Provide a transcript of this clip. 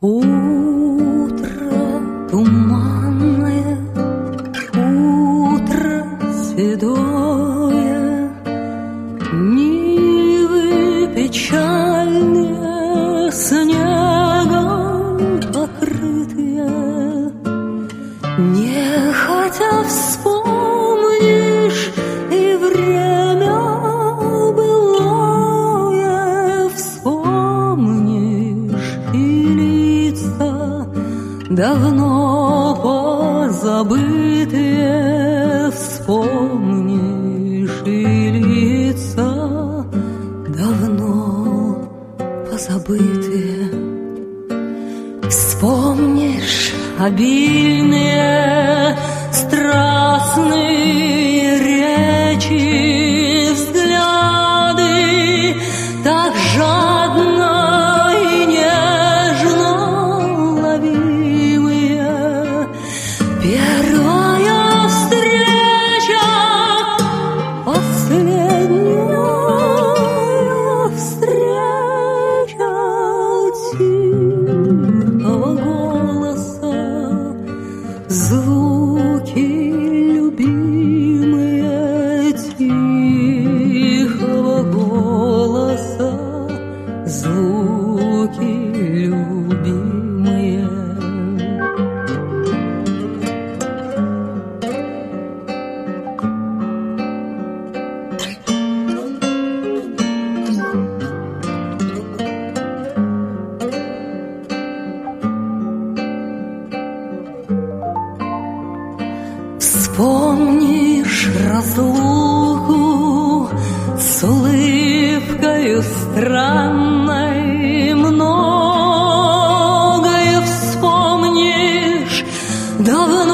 Утро туманное, утро седое, Нивы печальные, снегом покрытые, Не хотя вспомнить, давно позабытые Вспомнишь и лица. Давно позабытые Вспомнишь обильные страстные Zoo. Помнишь разлуку с улыбкою странной? Многое вспомнишь давно